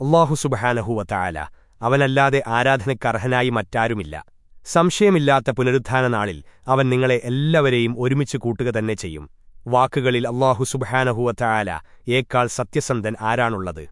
അള്ളാഹു സുബഹാനഹുവത്തായാല അവനല്ലാതെ ആരാധനക്കർഹനായി മറ്റാരുമില്ല. സംശയമില്ലാത്ത പുനരുദ്ധാന നാളിൽ അവൻ നിങ്ങളെ എല്ലാവരെയും ഒരുമിച്ച് കൂട്ടുക തന്നെ ചെയ്യും. വാക്കുകളിൽ അള്ളാഹു സുബഹാനഹുവത്തായാല ഏക്കാൾ സത്യസന്ധൻ ആരാണുള്ളത്?